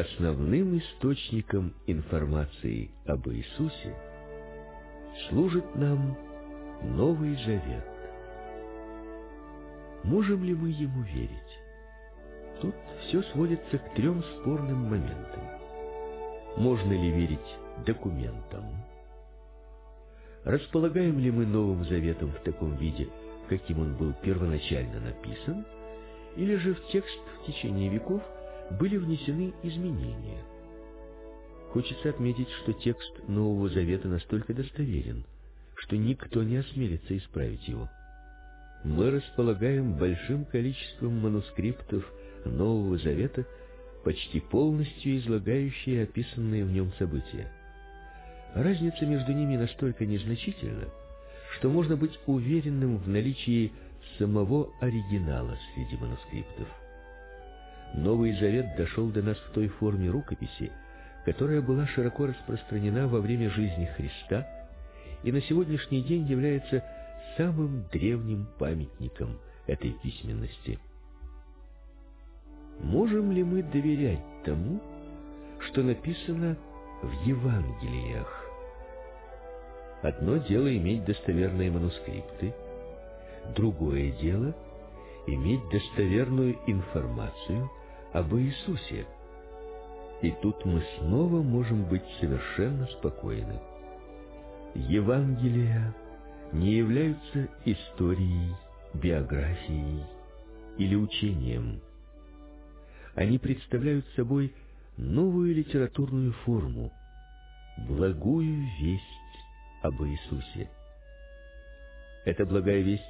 основным источником информации об Иисусе служит нам Новый Завет. Можем ли мы ему верить? Тут все сводится к трем спорным моментам. Можно ли верить документам? Располагаем ли мы Новым Заветом в таком виде, каким он был первоначально написан, или же в текст в течение веков были внесены изменения? Хочется отметить, что текст Нового Завета настолько достоверен, что никто не осмелится исправить его. Мы располагаем большим количеством манускриптов Нового Завета, почти полностью излагающие описанные в нем события. Разница между ними настолько незначительна, что можно быть уверенным в наличии самого оригинала среди манускриптов. Новый Завет дошел до нас в той форме рукописи, которая была широко распространена во время жизни Христа и на сегодняшний день является самым древним памятником этой письменности. Можем ли мы доверять тому, что написано в Евангелиях? Одно дело иметь достоверные манускрипты, другое дело иметь достоверную информацию об Иисусе. И тут мы снова можем быть совершенно спокойны. Евангелия не являются историей, биографией или учением. Они представляют собой новую литературную форму, благую весть об Иисусе. Эта благая весть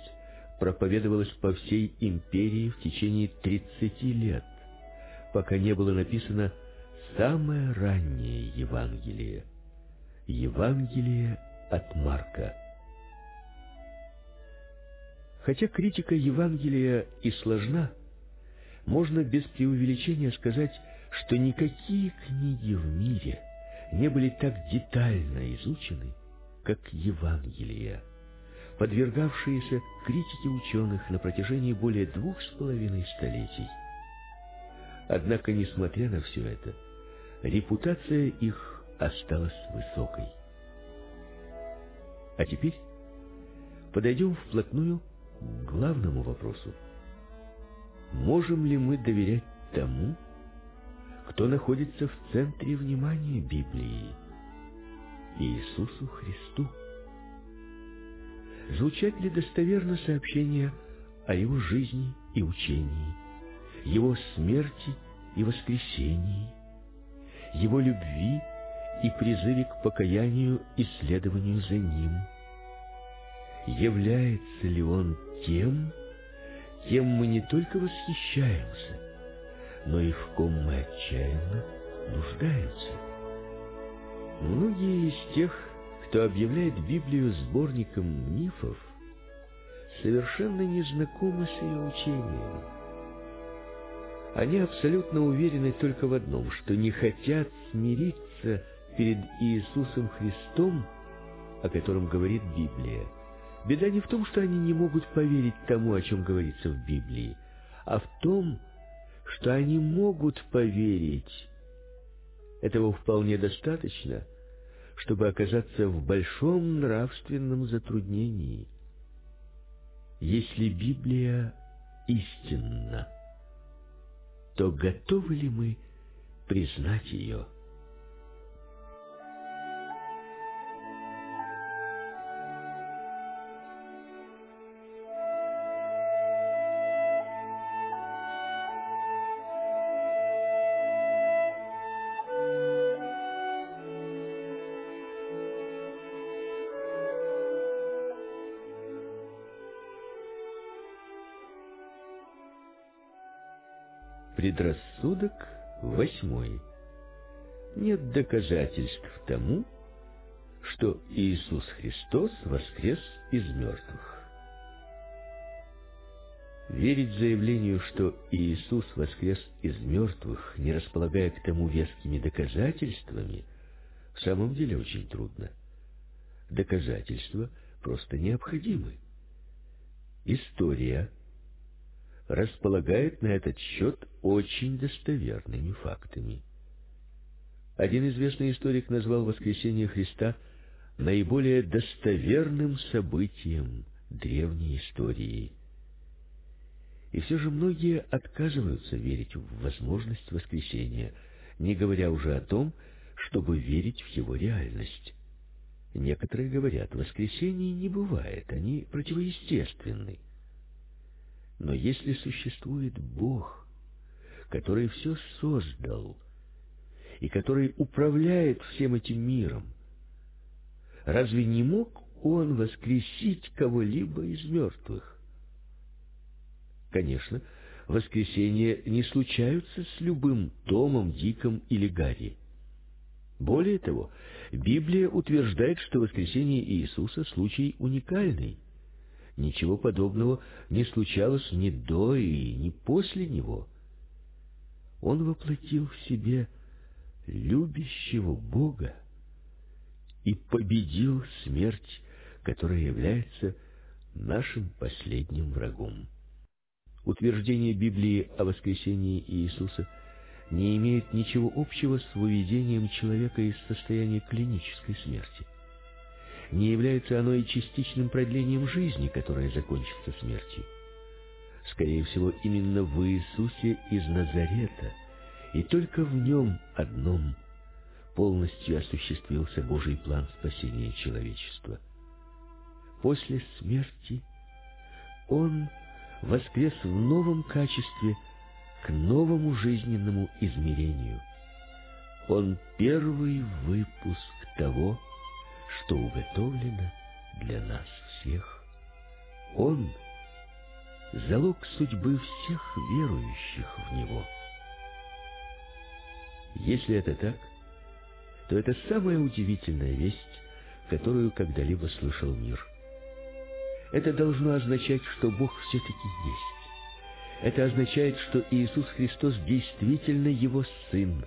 проповедовалась по всей империи в течение 30 лет, пока не было написано самое раннее Евангелие. Евангелие от Марка. Хотя критика Евангелия и сложна, можно без преувеличения сказать, что никакие книги в мире не были так детально изучены, как Евангелие, подвергавшиеся критике ученых на протяжении более двух с половиной столетий. Однако, несмотря на все это, репутация их осталась высокой. А теперь подойдем вплотную к главному вопросу. Можем ли мы доверять тому, кто находится в центре внимания Библии, Иисусу Христу? Звучат ли достоверно сообщения о Его жизни и учении, Его смерти и воскресении, Его любви и призыве к покаянию и следованию за Ним? Является ли Он тем, кем мы не только восхищаемся, но и в ком мы отчаянно нуждаемся? Многие из тех, кто объявляет Библию сборником мифов, совершенно не знакомы с ее учением. Они абсолютно уверены только в одном, что не хотят смириться перед Иисусом Христом, о котором говорит Библия. Беда не в том, что они не могут поверить тому, о чем говорится в Библии, а в том, что они могут поверить. Этого вполне достаточно, чтобы оказаться в большом нравственном затруднении. Если Библия истинна, то готовы ли мы признать ее? Предрассудок восьмой. Нет доказательств тому, что Иисус Христос воскрес из мертвых. Верить заявлению, что Иисус воскрес из мертвых, не располагая к тому вескими доказательствами, в самом деле очень трудно. Доказательства просто необходимы. История располагает на этот счет очень достоверными фактами. Один известный историк назвал воскресение Христа наиболее достоверным событием древней истории. И все же многие отказываются верить в возможность воскресения, не говоря уже о том, чтобы верить в его реальность. Некоторые говорят, воскресений не бывает, они противоестественны. Но если существует Бог, который все создал и который управляет всем этим миром, разве не мог Он воскресить кого-либо из мертвых? Конечно, воскресения не случаются с любым Томом, Диком или Гарри. Более того, Библия утверждает, что воскресение Иисуса – случай уникальный. Ничего подобного не случалось ни до и ни после Него. Он воплотил в себе любящего Бога и победил смерть, которая является нашим последним врагом. Утверждение Библии о воскресении Иисуса не имеет ничего общего с выведением человека из состояния клинической смерти. Не является оно и частичным продлением жизни, которая закончится смертью. Скорее всего, именно в Иисусе из Назарета, и только в нем одном полностью осуществился Божий план спасения человечества. После смерти Он воскрес в новом качестве к новому жизненному измерению. Он первый выпуск того, что уготовлено для нас всех. Он — залог судьбы всех верующих в Него. Если это так, то это самая удивительная весть, которую когда-либо слышал мир. Это должно означать, что Бог все-таки есть. Это означает, что Иисус Христос действительно Его Сын,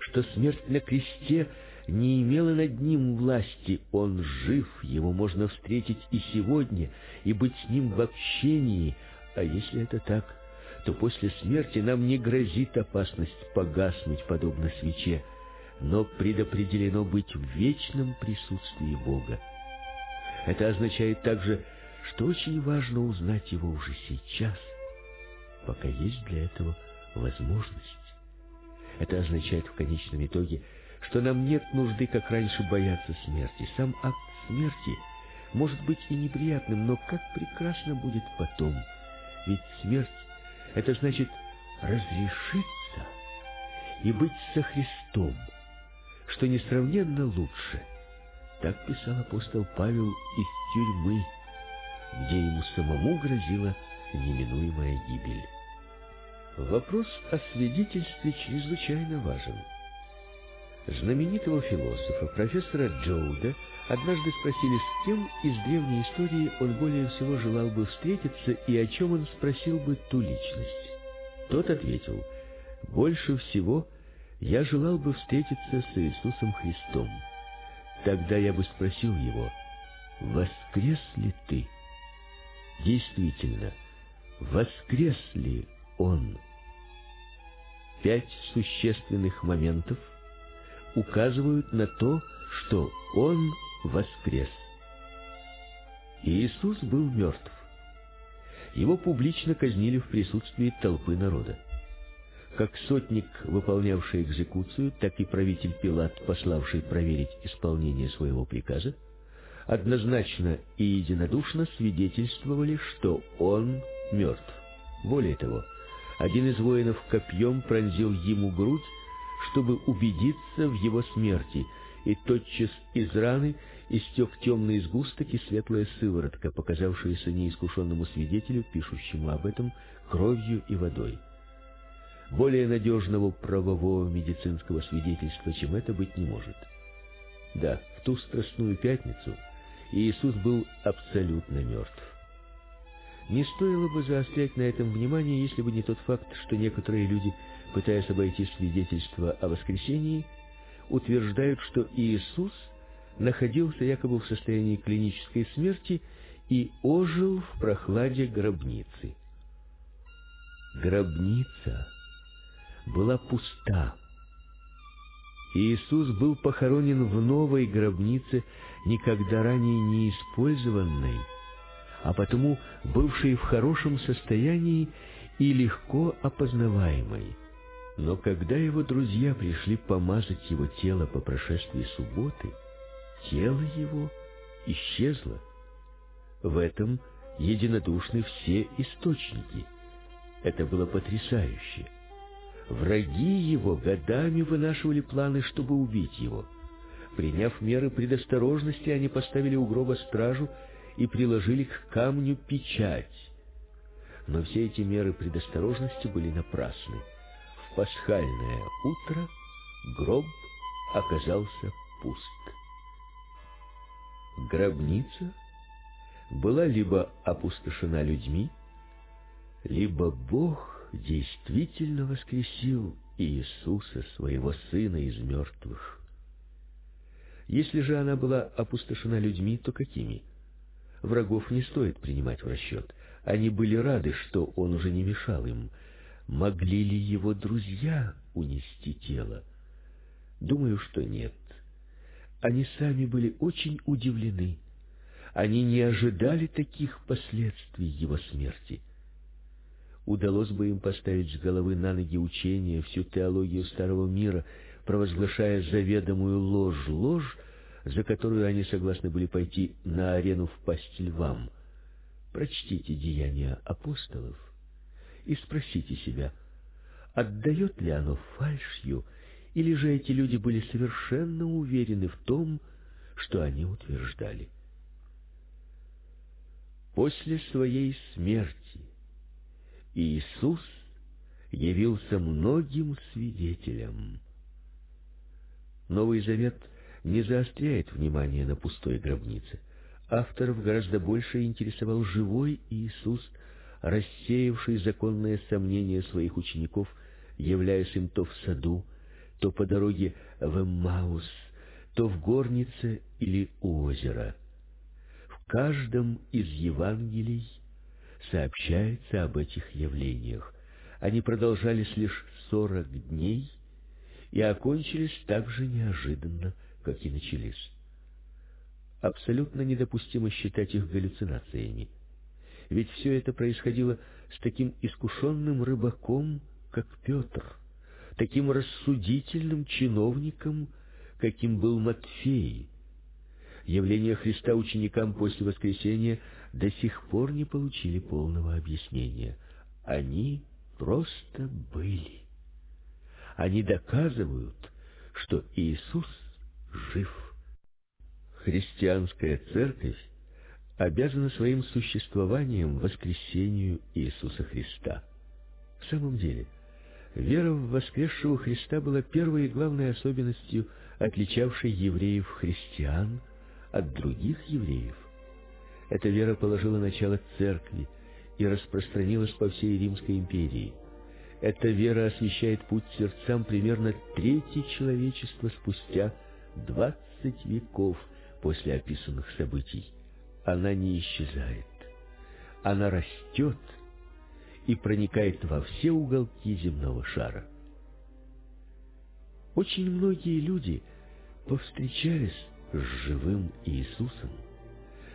что смерть на кресте не имела над Ним власти. Он жив, Его можно встретить и сегодня, и быть с Ним в общении. А если это так, то после смерти нам не грозит опасность погаснуть, подобно свече, но предопределено быть в вечном присутствии Бога. Это означает также, что очень важно узнать его уже сейчас, пока есть для этого возможность. Это означает в конечном итоге, что нам нет нужды, как раньше, бояться смерти. Сам акт смерти может быть и неприятным, но как прекрасно будет потом. Ведь смерть — это значит разрешиться и быть со Христом, что несравненно лучше. Так писал апостол Павел из тюрьмы, где ему самому грозила неминуемая гибель. Вопрос о свидетельстве чрезвычайно важен. Знаменитого философа, профессора Джоуда, однажды спросили, с кем из древней истории он более всего желал бы встретиться и о чем он спросил бы ту личность. Тот ответил, «Больше всего я желал бы встретиться с Иисусом Христом. Тогда я бы спросил его, воскрес ли ты?» Действительно, воскрес ли Он? Пять существенных моментов указывают на то, что Он воскрес. Иисус был мертв. Его публично казнили в присутствии толпы народа. Как сотник, выполнявший экзекуцию, так и правитель Пилат, пославший проверить исполнение своего приказа, однозначно и единодушно свидетельствовали, что он мертв. Более того, один из воинов копьем пронзил ему грудь, чтобы убедиться в его смерти, и тотчас из раны истек темный сгусток и светлая сыворотка, показавшаяся неискушенному свидетелю, пишущему об этом, кровью и водой. Более надежного правового медицинского свидетельства, чем это, быть не может. Да, в ту страстную пятницу Иисус был абсолютно мертв. Не стоило бы заострять на этом внимание, если бы не тот факт, что некоторые люди, пытаясь обойти свидетельство о воскресении, утверждают, что Иисус находился якобы в состоянии клинической смерти и ожил в прохладе гробницы. Гробница была пуста, Иисус был похоронен в новой гробнице, никогда ранее не использованной, а потому бывшей в хорошем состоянии и легко опознаваемой. Но когда его друзья пришли помазать его тело по прошествии субботы, тело его исчезло. В этом единодушны все источники. Это было потрясающе. Враги его годами вынашивали планы, чтобы убить его. Приняв меры предосторожности, они поставили у гроба стражу и приложили к камню печать. Но все эти меры предосторожности были напрасны. В пасхальное утро гроб оказался пуст. Гробница была либо опустошена людьми, либо Бог действительно воскресил Иисуса, своего Сына, из мертвых. Если же она была опустошена людьми, то какими? Врагов не стоит принимать в расчет. Они были рады, что он уже не мешал им. Могли ли его друзья унести тело? Думаю, что нет. Они сами были очень удивлены. Они не ожидали таких последствий его смерти удалось бы им поставить с головы на ноги учение, всю теологию старого мира, провозглашая заведомую ложь, ложь, за которую они согласны были пойти на арену в пасть львам. Прочтите деяния апостолов и спросите себя, отдает ли оно фальшью, или же эти люди были совершенно уверены в том, что они утверждали. После своей смерти Иисус явился многим свидетелям. Новый Завет не заостряет внимание на пустой гробнице. Авторов гораздо больше интересовал живой Иисус, рассеявший законные сомнения своих учеников, являясь им то в саду, то по дороге в Эммаус, то в горнице или у озера. В каждом из Евангелий сообщается об этих явлениях. Они продолжались лишь сорок дней и окончились так же неожиданно, как и начались. Абсолютно недопустимо считать их галлюцинациями. Ведь все это происходило с таким искушенным рыбаком, как Петр, таким рассудительным чиновником, каким был Матфей. Явление Христа ученикам после воскресения до сих пор не получили полного объяснения. Они просто были. Они доказывают, что Иисус жив. Христианская церковь обязана своим существованием воскресению Иисуса Христа. В самом деле, вера в воскресшего Христа была первой и главной особенностью, отличавшей евреев-христиан от других евреев. Эта вера положила начало церкви и распространилась по всей Римской империи. Эта вера освещает путь сердцам примерно трети человечества спустя двадцать веков после описанных событий. Она не исчезает. Она растет и проникает во все уголки земного шара. Очень многие люди повстречались с живым Иисусом,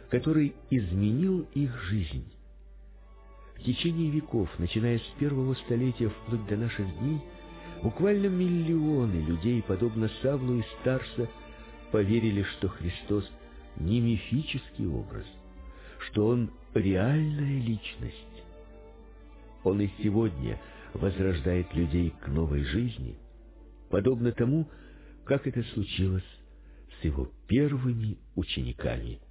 который изменил их жизнь. В течение веков, начиная с первого столетия вплоть до наших дней, буквально миллионы людей, подобно Савлу и Старса, поверили, что Христос не мифический образ, что Он реальная личность. Он и сегодня возрождает людей к новой жизни, подобно тому, как это случилось с его первыми учениками –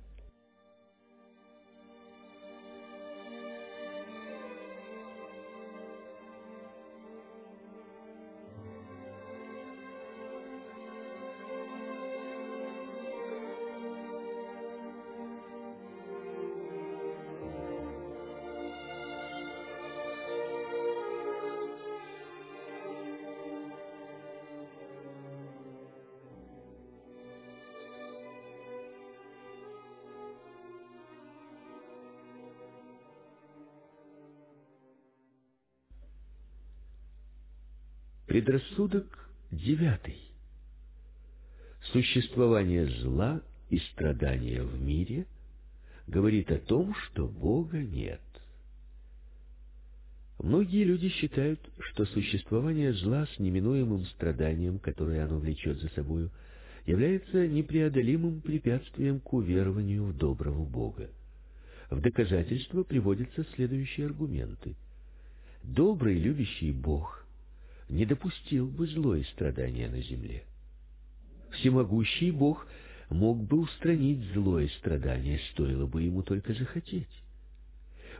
Предрассудок девятый. Существование зла и страдания в мире говорит о том, что Бога нет. Многие люди считают, что существование зла с неминуемым страданием, которое оно влечет за собою, является непреодолимым препятствием к уверованию в доброго Бога. В доказательство приводятся следующие аргументы. Добрый, любящий Бог не допустил бы зло и страдания на земле. Всемогущий Бог мог бы устранить зло и страдания, стоило бы ему только захотеть.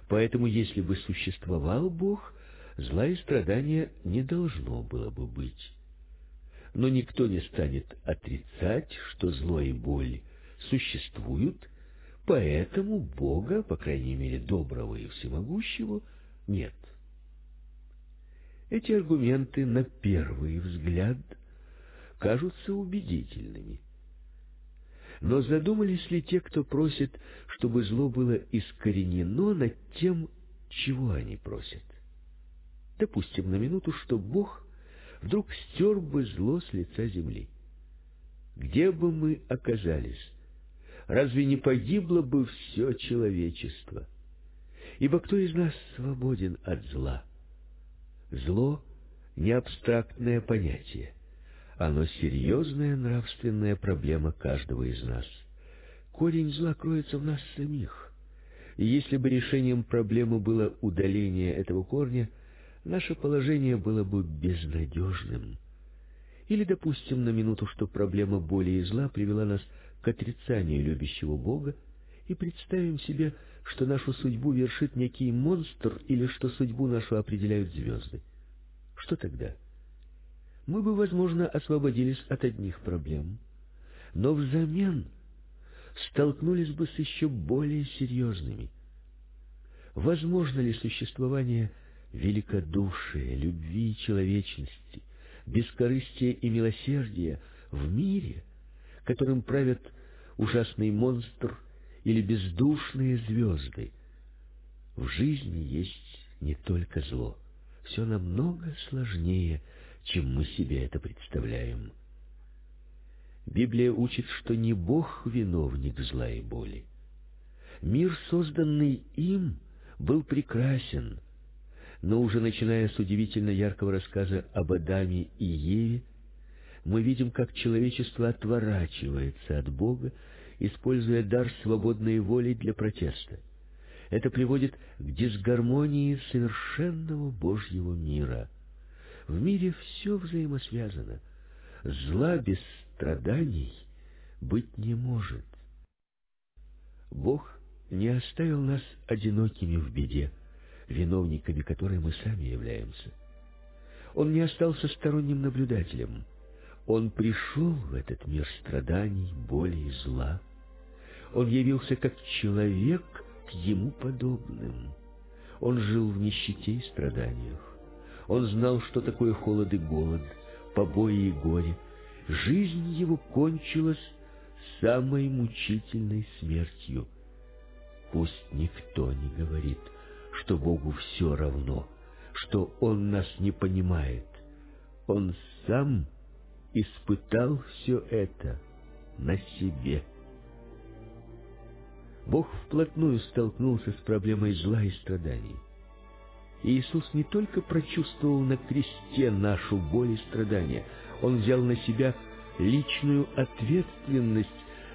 Поэтому, если бы существовал Бог, зла и страдания не должно было бы быть. Но никто не станет отрицать, что зло и боль существуют, поэтому Бога, по крайней мере доброго и всемогущего, нет. Эти аргументы на первый взгляд кажутся убедительными. Но задумались ли те, кто просит, чтобы зло было искоренено над тем, чего они просят? Допустим на минуту, что Бог вдруг стер бы зло с лица земли. Где бы мы оказались? Разве не погибло бы все человечество? Ибо кто из нас свободен от зла? Зло — не абстрактное понятие. Оно серьезная нравственная проблема каждого из нас. Корень зла кроется в нас самих. И если бы решением проблемы было удаление этого корня, наше положение было бы безнадежным. Или допустим на минуту, что проблема боли и зла привела нас к отрицанию любящего Бога, и представим себе, что нашу судьбу вершит некий монстр или что судьбу нашу определяют звезды. Что тогда? — мы бы, возможно, освободились от одних проблем, но взамен столкнулись бы с еще более серьезными. Возможно ли существование великодушия, любви и человечности, бескорыстия и милосердия в мире, которым правят ужасный монстр или бездушные звезды? В жизни есть не только зло, все намного сложнее – чем мы себе это представляем. Библия учит, что не Бог виновник зла и боли. Мир, созданный им, был прекрасен, но уже начиная с удивительно яркого рассказа об Адаме и Еве, мы видим, как человечество отворачивается от Бога, используя дар свободной воли для протеста. Это приводит к дисгармонии совершенного Божьего мира — в мире все взаимосвязано. Зла без страданий быть не может. Бог не оставил нас одинокими в беде, виновниками которой мы сами являемся. Он не остался сторонним наблюдателем. Он пришел в этот мир страданий, боли и зла. Он явился как человек ему подобным. Он жил в нищете и страданиях. Он знал, что такое холод и голод, побои и горе. Жизнь его кончилась самой мучительной смертью. Пусть никто не говорит, что Богу все равно, что Он нас не понимает. Он сам испытал все это на себе. Бог вплотную столкнулся с проблемой зла и страданий. Иисус не только прочувствовал на кресте нашу боль и страдания, Он взял на себя личную ответственность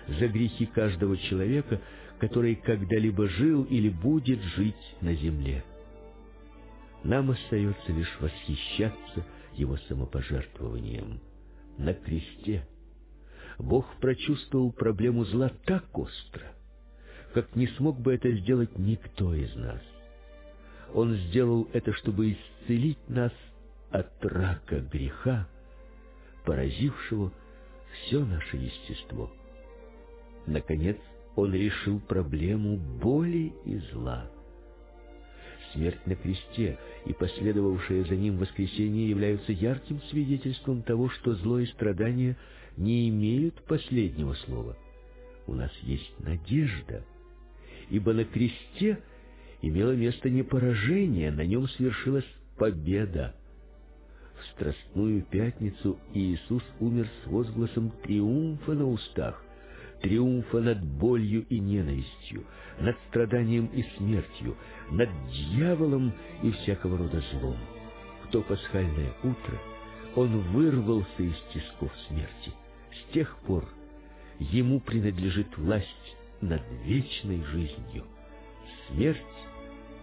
за грехи каждого человека, который когда-либо жил или будет жить на земле. Нам остается лишь восхищаться Его самопожертвованием. На кресте Бог прочувствовал проблему зла так остро, как не смог бы это сделать никто из нас. Он сделал это, чтобы исцелить нас от рака греха, поразившего все наше естество. Наконец, он решил проблему боли и зла. Смерть на кресте и последовавшее за ним воскресение являются ярким свидетельством того, что зло и страдания не имеют последнего слова. У нас есть надежда, ибо на кресте – имело место не поражение, на нем свершилась победа. В Страстную Пятницу Иисус умер с возгласом триумфа на устах, триумфа над болью и ненавистью, над страданием и смертью, над дьяволом и всякого рода злом. В то пасхальное утро он вырвался из тисков смерти. С тех пор ему принадлежит власть над вечной жизнью. Смерть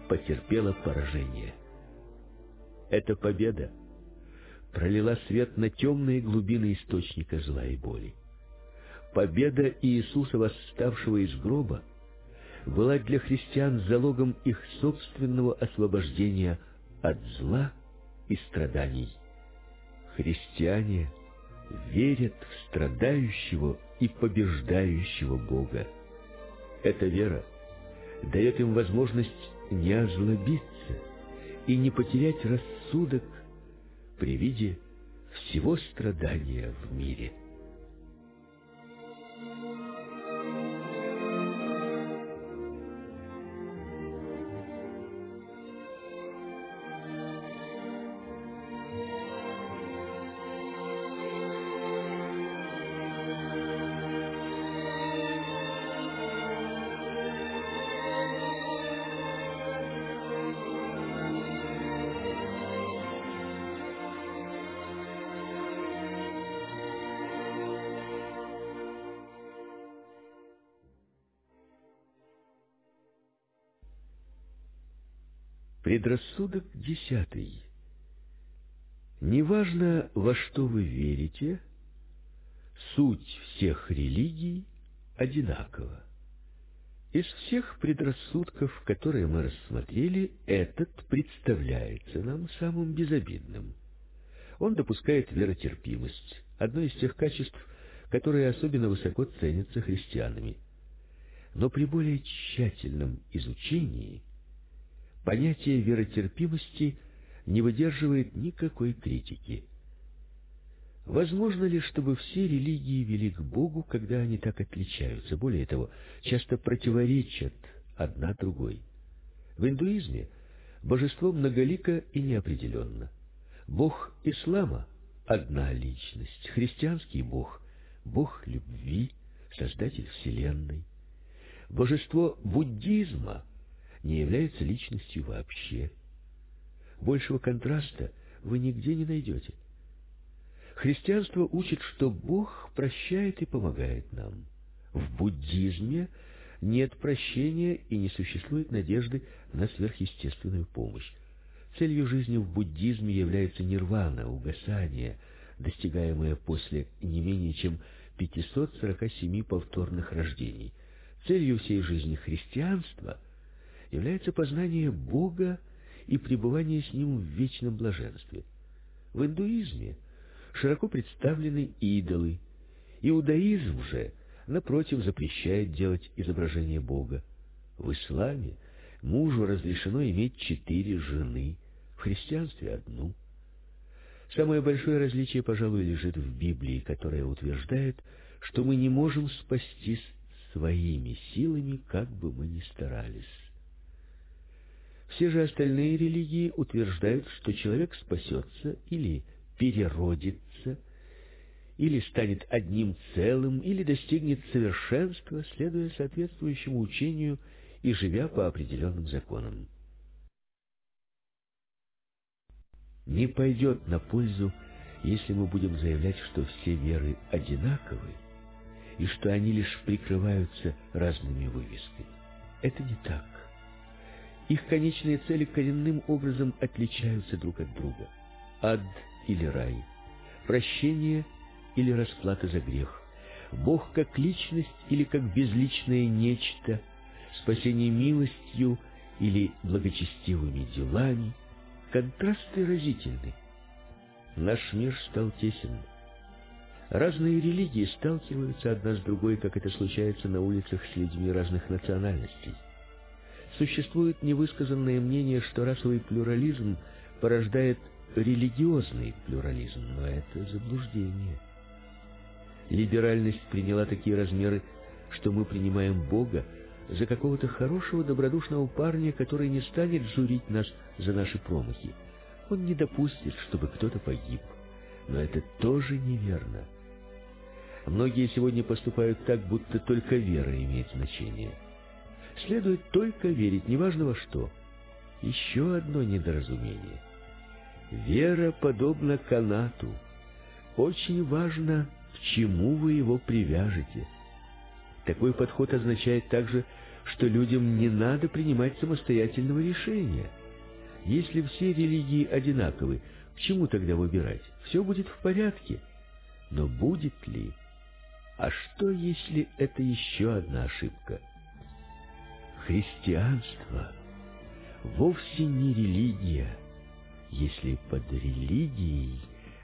потерпела поражение. Эта победа пролила свет на темные глубины источника зла и боли. Победа Иисуса, восставшего из гроба, была для христиан залогом их собственного освобождения от зла и страданий. Христиане верят в страдающего и побеждающего Бога. Эта вера дает им возможность не озлобиться и не потерять рассудок при виде всего страдания в мире. Предрассудок десятый. Неважно, во что вы верите, суть всех религий одинакова. Из всех предрассудков, которые мы рассмотрели, этот представляется нам самым безобидным. Он допускает веротерпимость, одно из тех качеств, которые особенно высоко ценятся христианами. Но при более тщательном изучении – понятие веротерпимости не выдерживает никакой критики. Возможно ли, чтобы все религии вели к Богу, когда они так отличаются, более того, часто противоречат одна другой? В индуизме божество многолико и неопределенно. Бог ислама — одна личность, христианский бог — бог любви, создатель вселенной. Божество буддизма — не является личностью вообще. Большего контраста вы нигде не найдете. Христианство учит, что Бог прощает и помогает нам. В буддизме нет прощения и не существует надежды на сверхъестественную помощь. Целью жизни в буддизме является нирвана, угасание, достигаемое после не менее чем 547 повторных рождений. Целью всей жизни христианства – является познание Бога и пребывание с Ним в вечном блаженстве. В индуизме широко представлены идолы. Иудаизм же, напротив, запрещает делать изображение Бога. В исламе мужу разрешено иметь четыре жены, в христианстве одну. Самое большое различие, пожалуй, лежит в Библии, которая утверждает, что мы не можем спастись своими силами, как бы мы ни старались. Все же остальные религии утверждают, что человек спасется или переродится, или станет одним целым, или достигнет совершенства, следуя соответствующему учению и живя по определенным законам. Не пойдет на пользу, если мы будем заявлять, что все веры одинаковы, и что они лишь прикрываются разными вывесками. Это не так. Их конечные цели коренным образом отличаются друг от друга. Ад или рай, прощение или расплата за грех, Бог как личность или как безличное нечто, спасение милостью или благочестивыми делами. Контрасты разительны. Наш мир стал тесен. Разные религии сталкиваются одна с другой, как это случается на улицах с людьми разных национальностей. Существует невысказанное мнение, что расовый плюрализм порождает религиозный плюрализм, но это заблуждение. Либеральность приняла такие размеры, что мы принимаем Бога за какого-то хорошего добродушного парня, который не станет журить нас за наши промахи. Он не допустит, чтобы кто-то погиб. Но это тоже неверно. Многие сегодня поступают так, будто только вера имеет значение. Следует только верить, неважно во что. Еще одно недоразумение. Вера подобна канату. Очень важно, к чему вы его привяжете. Такой подход означает также, что людям не надо принимать самостоятельного решения. Если все религии одинаковы, к чему тогда выбирать? Все будет в порядке. Но будет ли? А что, если это еще одна ошибка? Христианство вовсе не религия, если под религией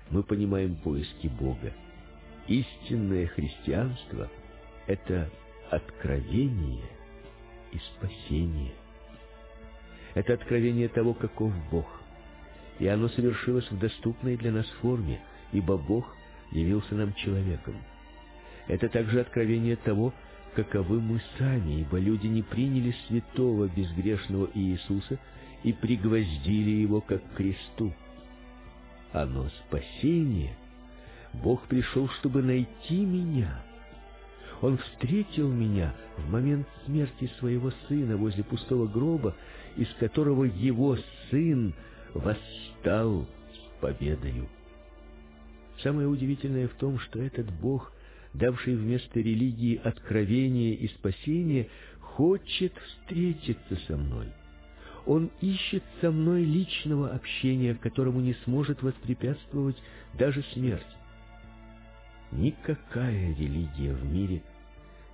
мы понимаем поиски Бога. Истинное христианство — это откровение и спасение. Это откровение того, каков Бог. И оно совершилось в доступной для нас форме, ибо Бог явился нам человеком. Это также откровение того, каковы мы сами, ибо люди не приняли святого безгрешного Иисуса и пригвоздили его как к кресту. Оно спасение. Бог пришел, чтобы найти меня. Он встретил меня в момент смерти своего сына возле пустого гроба, из которого его сын восстал с победою. Самое удивительное в том, что этот Бог, давший вместо религии откровение и спасение, хочет встретиться со мной. Он ищет со мной личного общения, которому не сможет воспрепятствовать даже смерть. Никакая религия в мире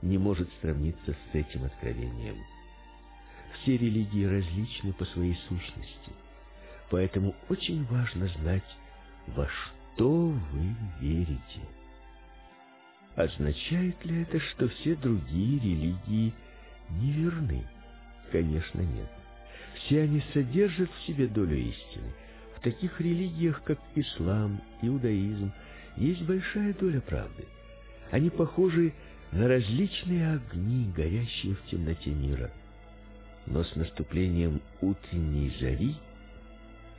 не может сравниться с этим откровением. Все религии различны по своей сущности, поэтому очень важно знать, во что вы верите. Означает ли это, что все другие религии неверны? Конечно, нет. Все они содержат в себе долю истины. В таких религиях, как ислам, иудаизм, есть большая доля правды. Они похожи на различные огни, горящие в темноте мира. Но с наступлением утренней зари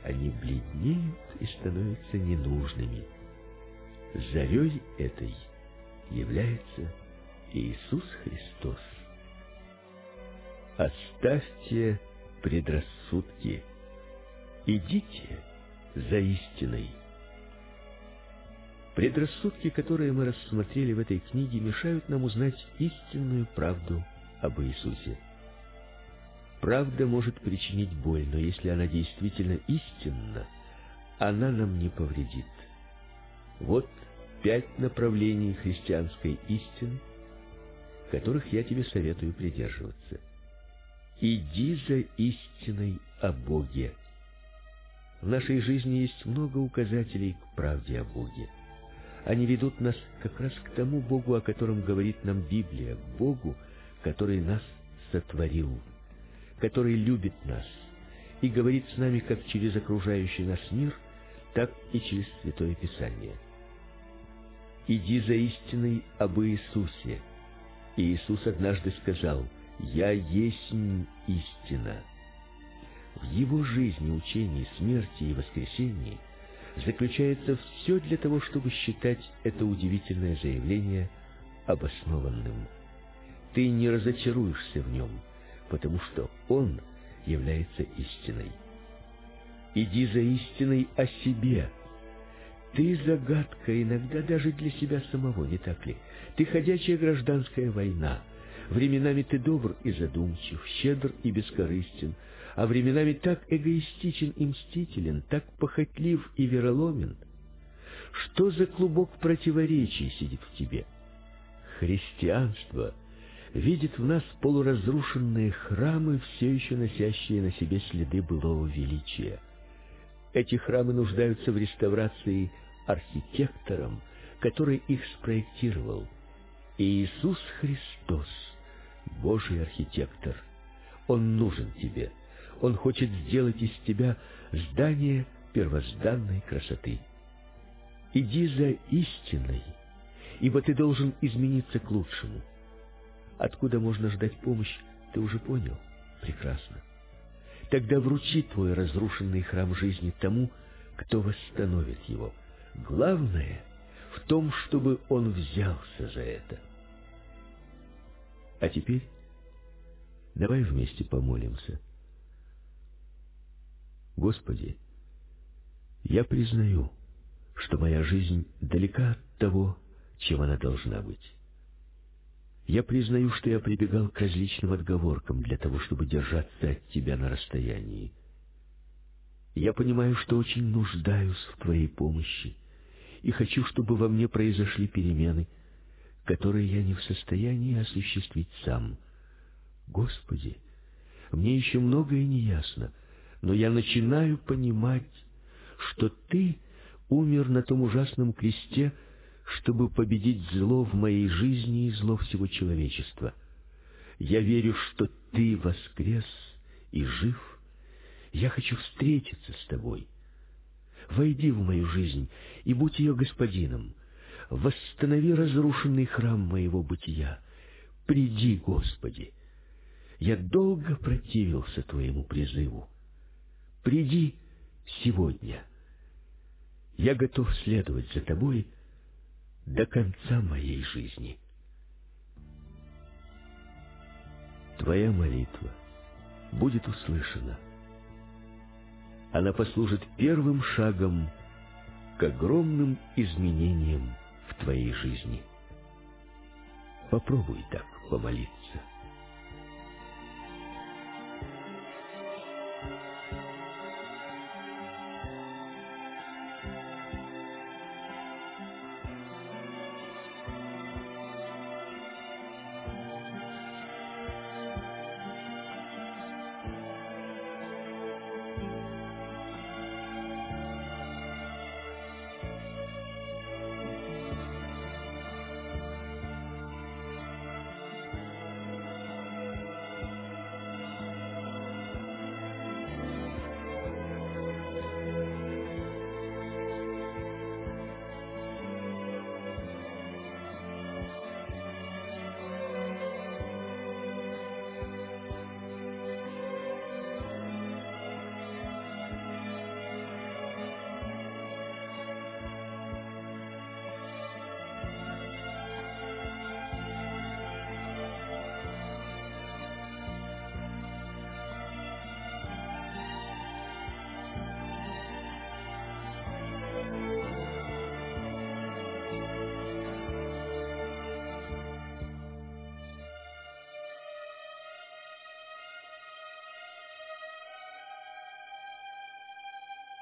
они бледнеют и становятся ненужными. Зарей этой является Иисус Христос. Оставьте предрассудки. Идите за истиной. Предрассудки, которые мы рассмотрели в этой книге, мешают нам узнать истинную правду об Иисусе. Правда может причинить боль, но если она действительно истинна, она нам не повредит. Вот пять направлений христианской истины, которых я тебе советую придерживаться. Иди за истиной о Боге. В нашей жизни есть много указателей к правде о Боге. Они ведут нас как раз к тому Богу, о котором говорит нам Библия, Богу, который нас сотворил, который любит нас и говорит с нами как через окружающий нас мир, так и через Святое Писание. Иди за истиной об Иисусе. И Иисус однажды сказал – «Я есть истина». В его жизни, учении, смерти и воскресении заключается все для того, чтобы считать это удивительное заявление обоснованным. Ты не разочаруешься в нем, потому что он является истиной. Иди за истиной о себе. Ты загадка иногда даже для себя самого, не так ли? Ты ходячая гражданская война — Временами ты добр и задумчив, щедр и бескорыстен, а временами так эгоистичен и мстителен, так похотлив и вероломен. Что за клубок противоречий сидит в тебе? Христианство видит в нас полуразрушенные храмы, все еще носящие на себе следы былого величия. Эти храмы нуждаются в реставрации архитектором, который их спроектировал. Иисус Христос — Божий архитектор. Он нужен тебе. Он хочет сделать из тебя здание первозданной красоты. Иди за истиной, ибо ты должен измениться к лучшему. Откуда можно ждать помощь, ты уже понял? Прекрасно. Тогда вручи твой разрушенный храм жизни тому, кто восстановит его. Главное в том, чтобы он взялся за это. А теперь давай вместе помолимся. Господи, я признаю, что моя жизнь далека от того, чем она должна быть. Я признаю, что я прибегал к различным отговоркам для того, чтобы держаться от Тебя на расстоянии. Я понимаю, что очень нуждаюсь в Твоей помощи и хочу, чтобы во мне произошли перемены, которые я не в состоянии осуществить сам. Господи, мне еще многое не ясно, но я начинаю понимать, что Ты умер на том ужасном кресте, чтобы победить зло в моей жизни и зло всего человечества. Я верю, что Ты воскрес и жив. Я хочу встретиться с Тобой. Войди в мою жизнь и будь ее господином. Восстанови разрушенный храм моего бытия. Приди, Господи. Я долго противился Твоему призыву. Приди сегодня. Я готов следовать за Тобой до конца моей жизни. Твоя молитва будет услышана. Она послужит первым шагом к огромным изменениям в твоей жизни. Попробуй так помолиться.